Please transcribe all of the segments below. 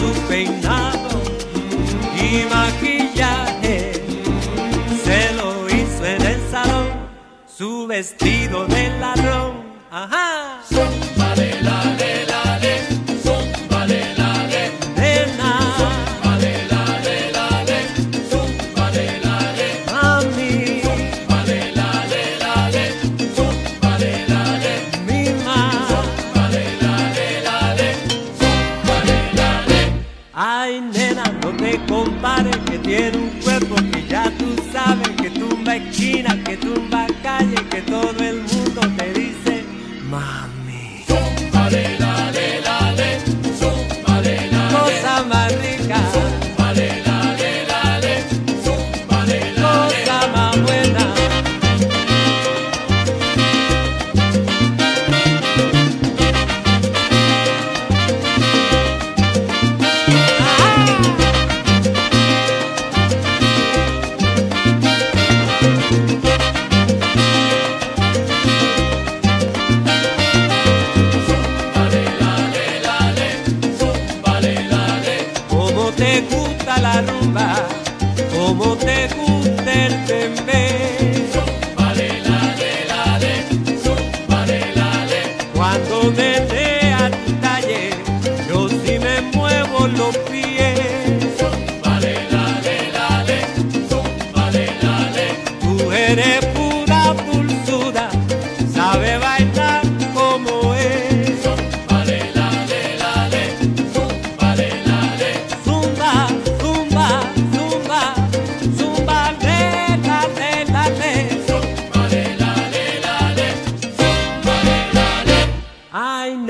su peinado y maquillaje. Se lo hizo en el salón, su vestido de ladrón. Ajá. Compares que tiene un cuerpo que ya tú sabes que tumba esquina, que tumba te gusta la rumba, como te gusta el bembé. Cuando me dé tu yo sí me muevo los pies. Tú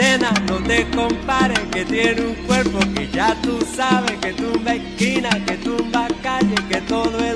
No te compares que tiene un cuerpo que ya tú sabes que tumba esquina, que tumba calle, que todo el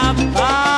have.